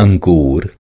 अंगूर